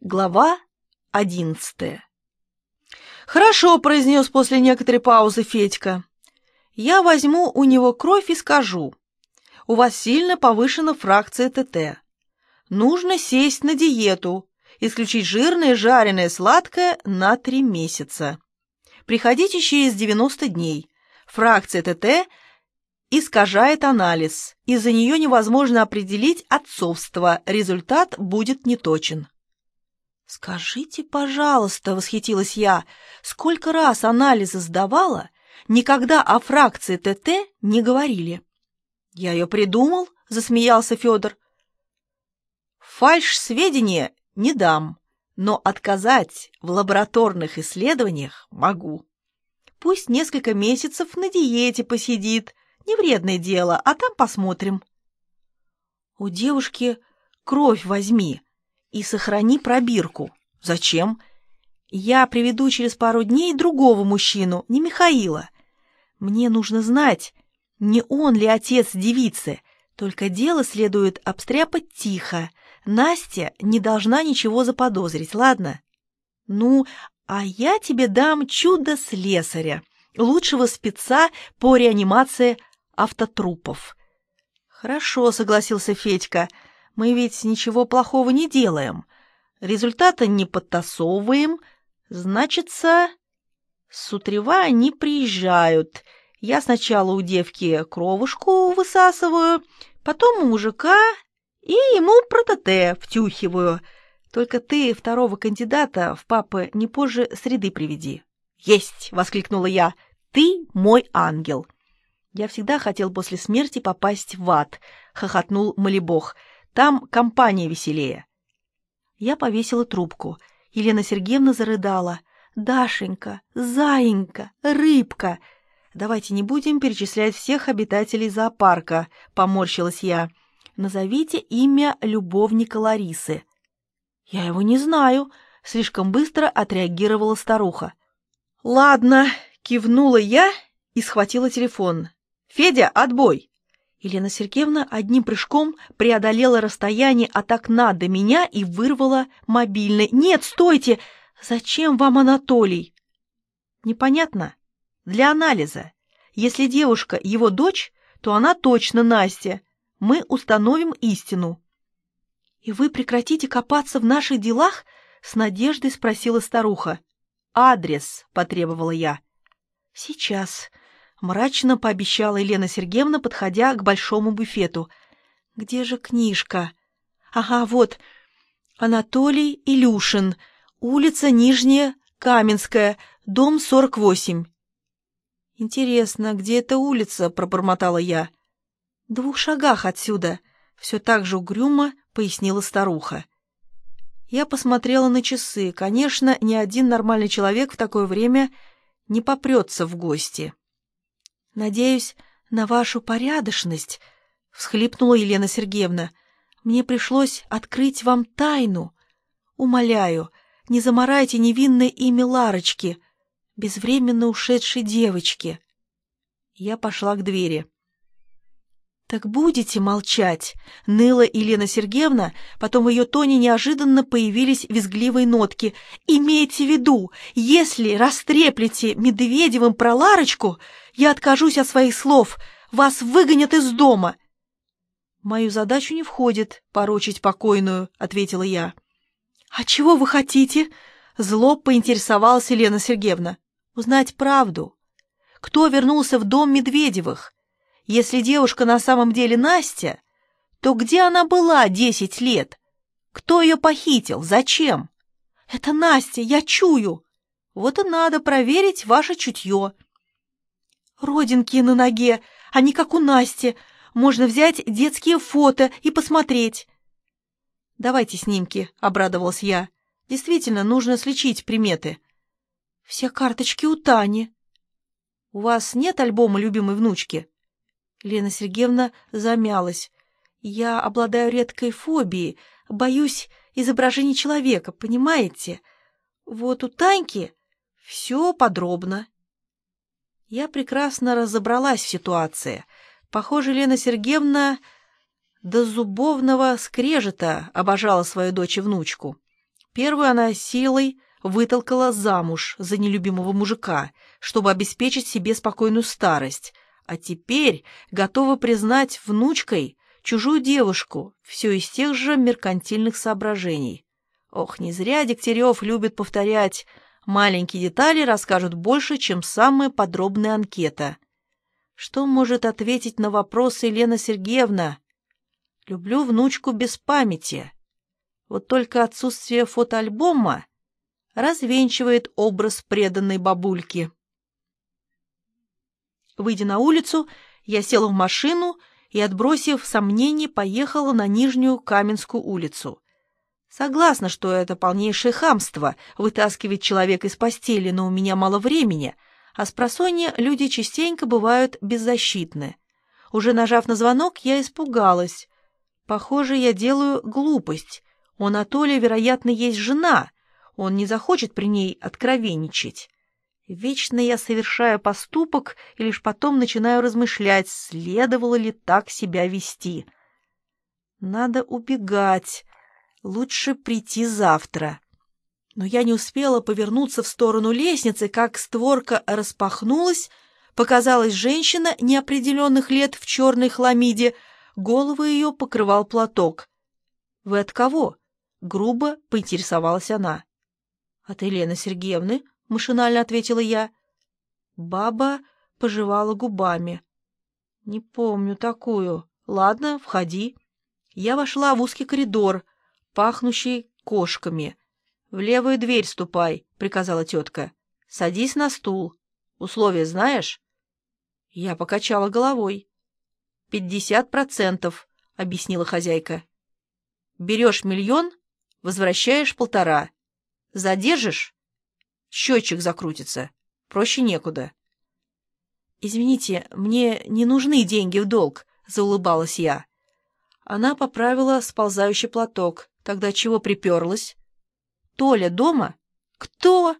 Глава одиннадцатая «Хорошо», — произнес после некоторой паузы Федька. «Я возьму у него кровь и скажу. У вас сильно повышена фракция ТТ. Нужно сесть на диету, исключить жирное, жареное, сладкое на три месяца. Приходите через 90 дней. Фракция ТТ искажает анализ. Из-за нее невозможно определить отцовство. Результат будет неточен. «Скажите, пожалуйста», — восхитилась я, — «сколько раз анализы сдавала, никогда о фракции ТТ не говорили». «Я ее придумал», — засмеялся Федор. «Фальш-сведения не дам, но отказать в лабораторных исследованиях могу. Пусть несколько месяцев на диете посидит, не вредное дело, а там посмотрим». «У девушки кровь возьми», и сохрани пробирку. Зачем? Я приведу через пару дней другого мужчину, не Михаила. Мне нужно знать, не он ли отец девицы, только дело следует обстряпать тихо. Настя не должна ничего заподозрить, ладно? Ну, а я тебе дам чудо слесаря, лучшего спеца по реанимации автотрупов. Хорошо, согласился Федька, — мы ведь ничего плохого не делаем. Результата не подтасовываем. Значится, с утрева они приезжают. Я сначала у девки кровушку высасываю, потом у мужика и ему протете втюхиваю. Только ты второго кандидата в папы не позже среды приведи. «Есть!» — воскликнула я. «Ты мой ангел!» «Я всегда хотел после смерти попасть в ад», — хохотнул Малибох. Там компания веселее. Я повесила трубку. Елена Сергеевна зарыдала. «Дашенька, заинька, рыбка!» «Давайте не будем перечислять всех обитателей зоопарка», — поморщилась я. «Назовите имя любовника Ларисы». «Я его не знаю», — слишком быстро отреагировала старуха. «Ладно», — кивнула я и схватила телефон. «Федя, отбой!» Елена Сергеевна одним прыжком преодолела расстояние от окна до меня и вырвала мобильный. «Нет, стойте! Зачем вам Анатолий?» «Непонятно. Для анализа. Если девушка его дочь, то она точно Настя. Мы установим истину». «И вы прекратите копаться в наших делах?» — с надеждой спросила старуха. «Адрес», — потребовала я. «Сейчас», Мрачно пообещала Елена Сергеевна, подходя к большому буфету. «Где же книжка?» «Ага, вот. Анатолий Илюшин. Улица Нижняя, Каменская, дом 48». «Интересно, где эта улица?» — пробормотала я. «В двух шагах отсюда», — все так же угрюмо пояснила старуха. Я посмотрела на часы. Конечно, ни один нормальный человек в такое время не попрется в гости. «Надеюсь на вашу порядочность», — всхлипнула Елена Сергеевна. «Мне пришлось открыть вам тайну. Умоляю, не заморайте невинное имя Ларочки, безвременно ушедшей девочки». Я пошла к двери. «Так будете молчать?» — ныла Елена Сергеевна, потом в ее тоне неожиданно появились визгливые нотки. «Имейте в виду, если растреплете Медведевым про Ларочку, я откажусь от своих слов, вас выгонят из дома!» мою задачу не входит порочить покойную», — ответила я. «А чего вы хотите?» — зло поинтересовалась Елена Сергеевна. «Узнать правду. Кто вернулся в дом Медведевых?» Если девушка на самом деле Настя, то где она была десять лет? Кто ее похитил? Зачем? Это Настя, я чую. Вот и надо проверить ваше чутье. Родинки на ноге, они как у Насти. Можно взять детские фото и посмотреть. Давайте снимки, обрадовалась я. Действительно, нужно слечить приметы. Все карточки у Тани. У вас нет альбома любимой внучки? Лена Сергеевна замялась. «Я обладаю редкой фобией, боюсь изображений человека, понимаете? Вот у Таньки все подробно». Я прекрасно разобралась в ситуации. Похоже, Лена Сергеевна до зубовного скрежета обожала свою дочь и внучку. Первую она силой вытолкала замуж за нелюбимого мужика, чтобы обеспечить себе спокойную старость, а теперь готова признать внучкой чужую девушку, все из тех же меркантильных соображений. Ох, не зря Дегтярев любит повторять «маленькие детали расскажут больше, чем самая подробная анкета». Что может ответить на вопрос Елена Сергеевна? Люблю внучку без памяти. Вот только отсутствие фотоальбома развенчивает образ преданной бабульки. Выйдя на улицу, я села в машину и, отбросив сомнения, поехала на Нижнюю Каменскую улицу. Согласна, что это полнейшее хамство — вытаскивать человека из постели, но у меня мало времени — а с просонья люди частенько бывают беззащитны. Уже нажав на звонок, я испугалась. Похоже, я делаю глупость. У Анатолия, вероятно, есть жена. Он не захочет при ней откровенничать. Вечно я совершаю поступок и лишь потом начинаю размышлять, следовало ли так себя вести. Надо убегать. Лучше прийти завтра но я не успела повернуться в сторону лестницы, как створка распахнулась, показалась женщина неопределенных лет в черной хламиде, голову ее покрывал платок. «Вы от кого?» — грубо поинтересовалась она. «От Елены Сергеевны», — машинально ответила я. Баба пожевала губами. «Не помню такую. Ладно, входи». Я вошла в узкий коридор, пахнущий кошками. «В левую дверь ступай», — приказала тетка. «Садись на стул. Условия знаешь?» Я покачала головой. «Пятьдесят процентов», — объяснила хозяйка. «Берешь миллион, возвращаешь полтора. Задержишь — счетчик закрутится. Проще некуда». «Извините, мне не нужны деньги в долг», — заулыбалась я. Она поправила сползающий платок. Тогда чего приперлась? Толя дома? Кто?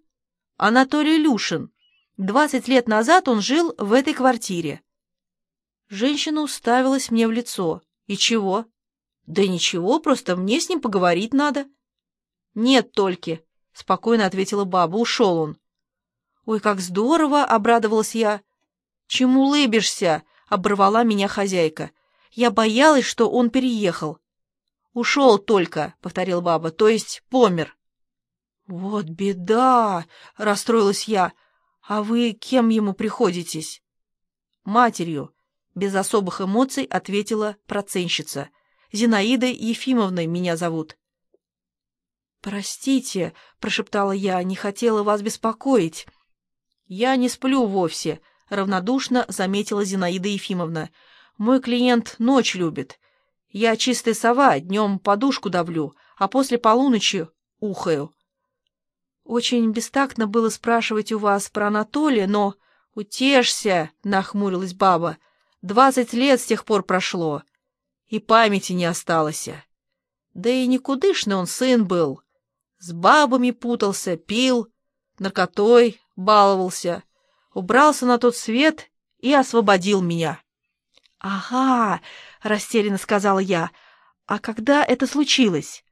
Анатолий Люшин. Двадцать лет назад он жил в этой квартире. Женщина уставилась мне в лицо. И чего? Да ничего, просто мне с ним поговорить надо. Нет, только, спокойно ответила баба, ушел он. Ой, как здорово, обрадовалась я. Чему улыбишься? оборвала меня хозяйка. Я боялась, что он переехал. Ушел только, повторила баба, то есть помер. «Вот беда!» — расстроилась я. «А вы кем ему приходитесь?» «Матерью», — без особых эмоций ответила проценщица. «Зинаидой Ефимовной меня зовут». «Простите», — прошептала я, — «не хотела вас беспокоить». «Я не сплю вовсе», — равнодушно заметила Зинаида Ефимовна. «Мой клиент ночь любит. Я чистая сова, днем подушку давлю, а после полуночи ухаю. Очень бестактно было спрашивать у вас про Анатолия, но... «Утешься!» — нахмурилась баба. «Двадцать лет с тех пор прошло, и памяти не осталось. Да и никудышный он сын был. С бабами путался, пил, наркотой баловался, убрался на тот свет и освободил меня». «Ага!» — растерянно сказала я. «А когда это случилось?»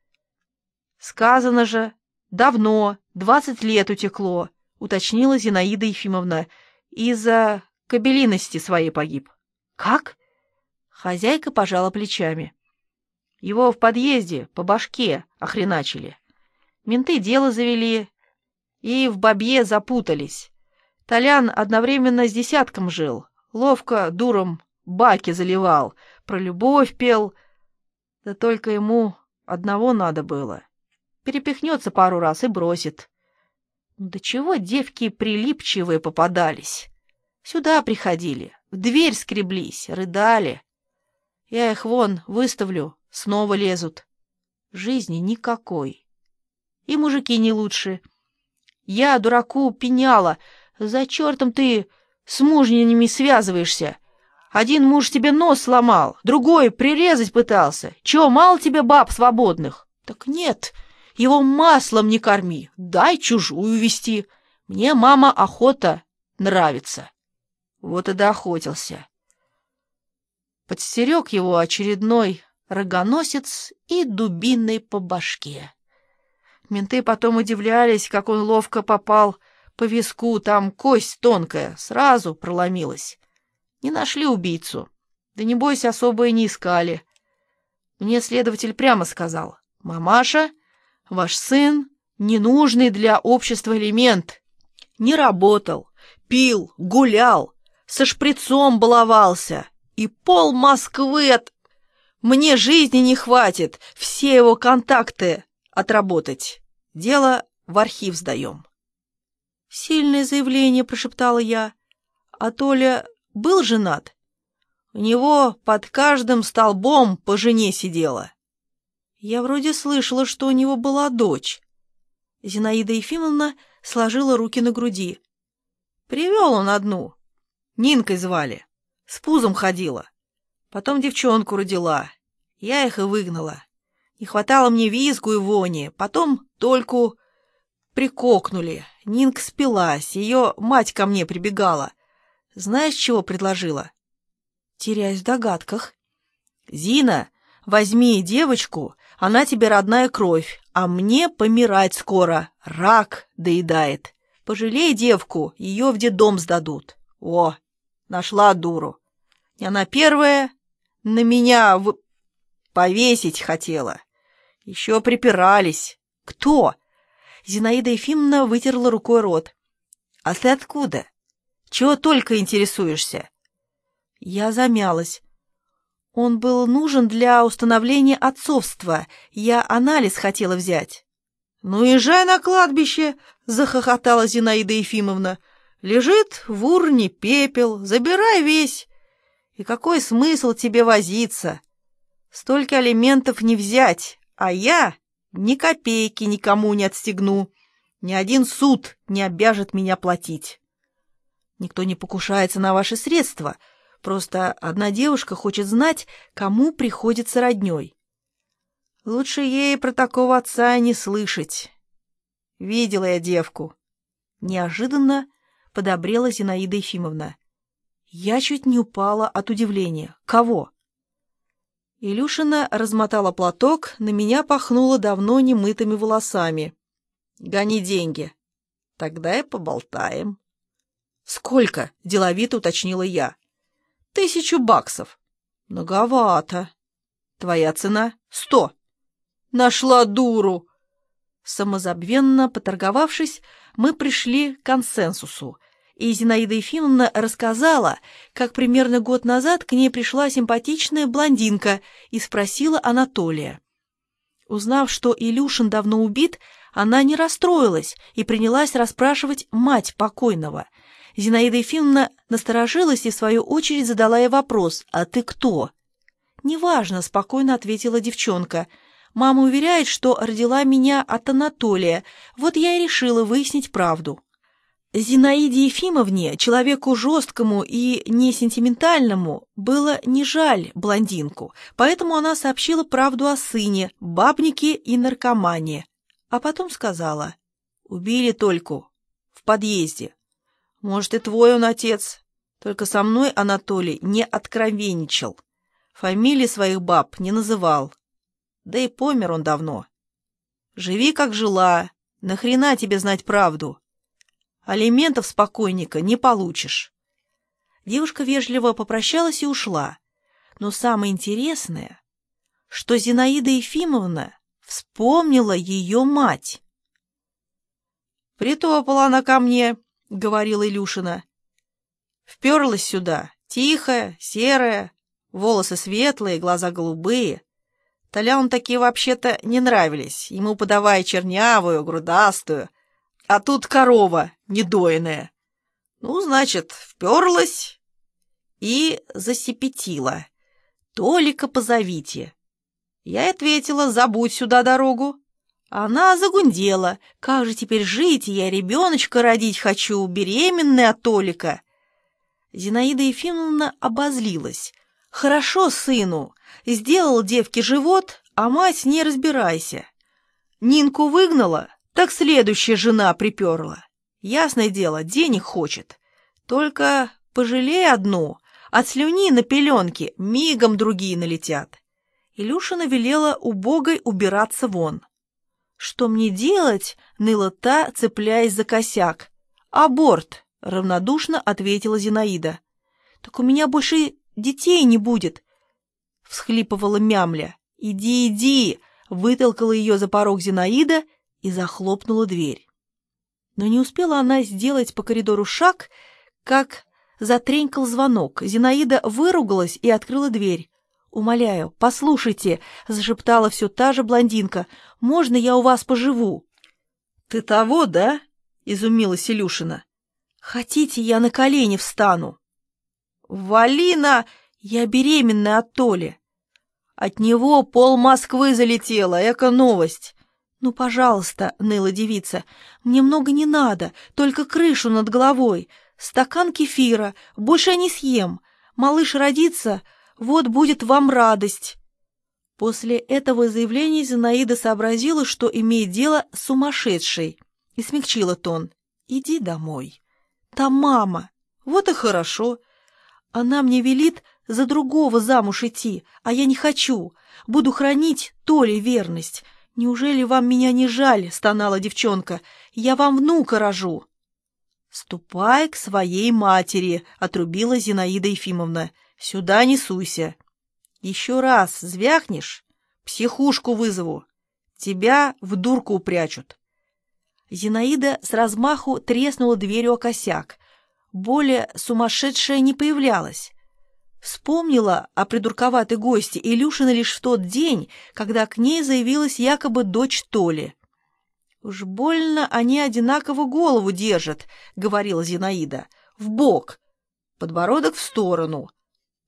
«Сказано же, давно, Двадцать лет утекло, уточнила Зинаида Ефимовна. Из-за кабелиности своей погиб. Как? Хозяйка пожала плечами. Его в подъезде по башке охреначили. Менты дело завели и в бабье запутались. Толян одновременно с десятком жил, ловко дуром баки заливал, про любовь пел. Да только ему одного надо было перепихнется пару раз и бросит. Ну, до чего девки прилипчивые попадались. Сюда приходили, в дверь скреблись, рыдали. Я их вон выставлю, снова лезут. Жизни никакой. И мужики не лучше. Я, дураку, пеняла. За чертом ты с мужнями связываешься? Один муж тебе нос сломал, другой прирезать пытался. Чего, мало тебе баб свободных? Так нет, — его маслом не корми, дай чужую вести. Мне, мама, охота нравится. Вот и доохотился. Подстерег его очередной рогоносец и дубиной по башке. Менты потом удивлялись, как он ловко попал по виску, там кость тонкая, сразу проломилась. Не нашли убийцу. Да не бойся, особо и не искали. Мне следователь прямо сказал, «Мамаша, ваш сын — ненужный для общества элемент. Не работал, пил, гулял, со шприцом баловался, и пол Москвы от... Мне жизни не хватит, все его контакты отработать. Дело в архив сдаем. Сильное заявление, прошептала я. А Толя был женат? У него под каждым столбом по жене сидела. Я вроде слышала, что у него была дочь. Зинаида Ефимовна сложила руки на груди. Привел он одну. Нинкой звали. С пузом ходила. Потом девчонку родила. Я их и выгнала. Не хватало мне визгу и вони. Потом только прикокнули. Нинка спилась. Ее мать ко мне прибегала. Знаешь, чего предложила? Теряюсь в догадках. Зина, возьми девочку, она тебе родная кровь, а мне помирать скоро. Рак доедает. Пожалей девку, ее в детдом сдадут. О, нашла дуру. Она первая на меня в... повесить хотела. Еще припирались. Кто? Зинаида Ефимовна вытерла рукой рот. А ты откуда? Чего только интересуешься? Я замялась. Он был нужен для установления отцовства. Я анализ хотела взять. «Ну, езжай на кладбище!» — захохотала Зинаида Ефимовна. «Лежит в урне пепел, забирай весь. И какой смысл тебе возиться? Столько алиментов не взять, а я ни копейки никому не отстегну. Ни один суд не обяжет меня платить. Никто не покушается на ваши средства. Просто одна девушка хочет знать, кому приходится роднёй. Лучше ей про такого отца не слышать. Видела я девку. Неожиданно подобрела Зинаида Ефимовна. Я чуть не упала от удивления. Кого? Илюшина размотала платок, на меня пахнуло давно немытыми волосами. «Гони деньги». «Тогда и поболтаем». «Сколько?» — деловито уточнила я. «Тысячу баксов». «Многовато». «Твоя цена?» «Сто». «Нашла дуру!» Самозабвенно поторговавшись, мы пришли к консенсусу — и Зинаида Ефимовна рассказала, как примерно год назад к ней пришла симпатичная блондинка и спросила Анатолия. Узнав, что Илюшин давно убит, она не расстроилась и принялась расспрашивать мать покойного. Зинаида Ефимовна насторожилась и, в свою очередь, задала ей вопрос «А ты кто?» «Неважно», — спокойно ответила девчонка. «Мама уверяет, что родила меня от Анатолия, вот я и решила выяснить правду». Зинаиде Ефимовне, человеку жесткому и несентиментальному, было не жаль блондинку, поэтому она сообщила правду о сыне, бабнике и наркомане. А потом сказала, убили только в подъезде. Может, и твой он отец, только со мной Анатолий не откровенничал. Фамилии своих баб не называл. Да и помер он давно. Живи, как жила, нахрена тебе знать правду? Алиментов с покойника не получишь. Девушка вежливо попрощалась и ушла. Но самое интересное, что Зинаида Ефимовна вспомнила ее мать. «Притопала она ко мне», — говорила Илюшина. «Вперлась сюда, тихая, серая, волосы светлые, глаза голубые. Толян такие вообще-то не нравились, ему подавая чернявую, грудастую, а тут корова недоенная. Ну, значит, вперлась и засепетила. «Толика позовите». Я ответила, забудь сюда дорогу. Она загундела. Как же теперь жить? Я ребеночка родить хочу, беременная Толика. Зинаида Ефимовна обозлилась. Хорошо сыну. Сделал девке живот, а мать не разбирайся. Нинку выгнала, так следующая жена приперла. Ясное дело, денег хочет. Только пожалей одну, от слюни на пеленке мигом другие налетят. Илюшина велела убогой убираться вон. «Что мне делать?» — ныла та, цепляясь за косяк. «Аборт!» — равнодушно ответила Зинаида. «Так у меня больше детей не будет!» — всхлипывала мямля. «Иди, иди!» — вытолкала ее за порог Зинаида и захлопнула дверь. Но не успела она сделать по коридору шаг, как затренькал звонок. Зинаида выругалась и открыла дверь. «Умоляю, послушайте», — зашептала все та же блондинка, — «можно я у вас поживу?» «Ты того, да?» — изумилась Илюшина. «Хотите, я на колени встану?» «Валина, я беременна от Толи». «От него пол Москвы залетело, эко-новость». «Ну, пожалуйста», — ныла девица, — «мне много не надо, только крышу над головой, стакан кефира, больше я не съем. Малыш родится, вот будет вам радость». После этого заявления Зинаида сообразила, что имеет дело с сумасшедшей, и смягчила тон. «Иди домой. Там мама. Вот и хорошо. Она мне велит за другого замуж идти, а я не хочу. Буду хранить Толе верность. Неужели вам меня не жаль?» — стонала девчонка. «Я вам внука рожу». «Ступай к своей матери», — отрубила Зинаида Ефимовна. Сюда не суйся. Еще раз звякнешь, психушку вызову. Тебя в дурку упрячут. Зинаида с размаху треснула дверью о косяк. Более сумасшедшая не появлялась. Вспомнила о придурковатой гости Илюшина лишь в тот день, когда к ней заявилась якобы дочь Толи. «Уж больно они одинаково голову держат», — говорила Зинаида. «В бок, подбородок в сторону,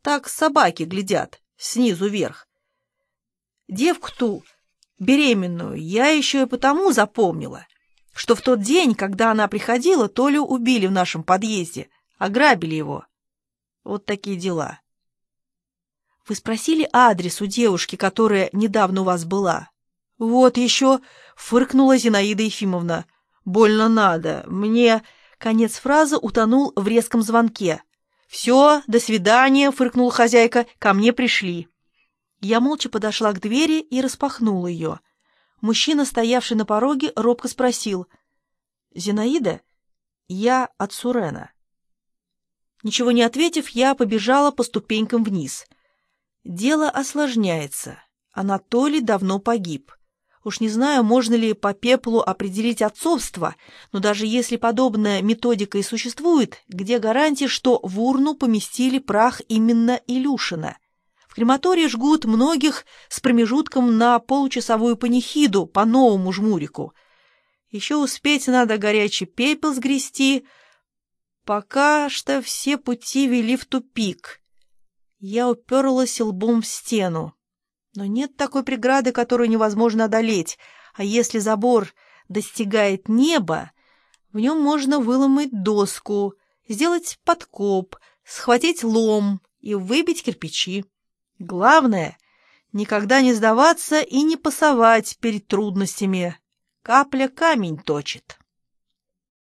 так собаки глядят, снизу вверх. Девку ту, беременную, я еще и потому запомнила, что в тот день, когда она приходила, Толю убили в нашем подъезде, ограбили его. Вот такие дела. Вы спросили адрес у девушки, которая недавно у вас была? Вот еще, фыркнула Зинаида Ефимовна. Больно надо. Мне... Конец фразы утонул в резком звонке. «Все, до свидания», — фыркнула хозяйка, — «ко мне пришли». Я молча подошла к двери и распахнула ее. Мужчина, стоявший на пороге, робко спросил. «Зинаида, я от Сурена». Ничего не ответив, я побежала по ступенькам вниз. Дело осложняется. Анатолий давно погиб. Уж не знаю, можно ли по пеплу определить отцовство, но даже если подобная методика и существует, где гарантия, что в урну поместили прах именно Илюшина? В крематории жгут многих с промежутком на получасовую панихиду по новому жмурику. Еще успеть надо горячий пепел сгрести. Пока что все пути вели в тупик. Я уперлась лбом в стену. Но нет такой преграды, которую невозможно одолеть, а если забор достигает неба, в нем можно выломать доску, сделать подкоп, схватить лом и выбить кирпичи. Главное — никогда не сдаваться и не пасовать перед трудностями. Капля камень точит.